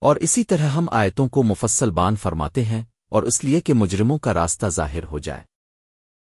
اور اسی طرح ہم آیتوں کو مفصل بان فرماتے ہیں اور اس لیے کہ مجرموں کا راستہ ظاہر ہو جائے۔